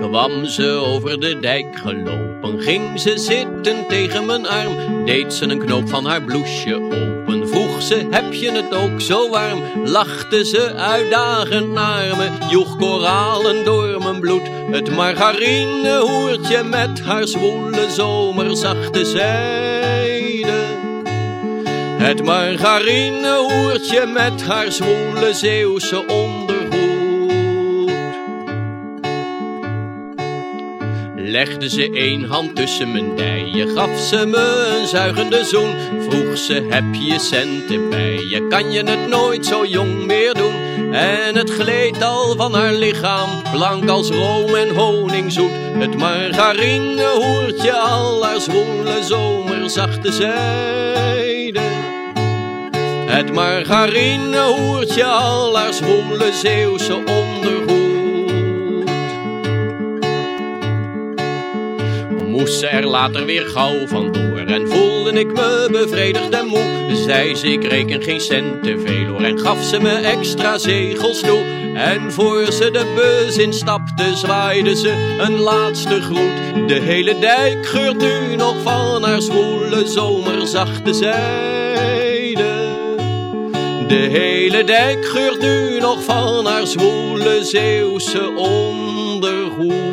Kwam ze over de dijk gelopen, ging ze zitten tegen mijn arm, deed ze een knoop van haar bloesje open, vroeg ze, heb je het ook zo warm? Lachte ze uitdagend naar me, joeg koralen door mijn bloed, het margarinehoertje met haar zwoele zomerzachte zijde. Het margarinehoertje met haar zwoele Zeeuwse ondergoed. Legde ze een hand tussen mijn dijen, gaf ze me een zuigende zoen. Vroeg ze, heb je centen bij je, kan je het nooit zo jong meer doen? En het gleed al van haar lichaam, blank als room en honingzoet. Het margarinehoertje al haar zwoele zomerzachte zijde. Het margarinehoertje al haar zwoele Zeeuwse ondergoed. Moest er later weer gauw vandoor en voelde ik me bevredigd en moe. Zei ze, ik reken geen cent te veel hoor en gaf ze me extra zegels toe. En voor ze de bus instapte, zwaaide ze een laatste groet. De hele dijk geurt nu nog van haar zwoele zomerzachte zijde. De hele dijk geurt nu nog van haar zwoele Zeeuwse ondergoed.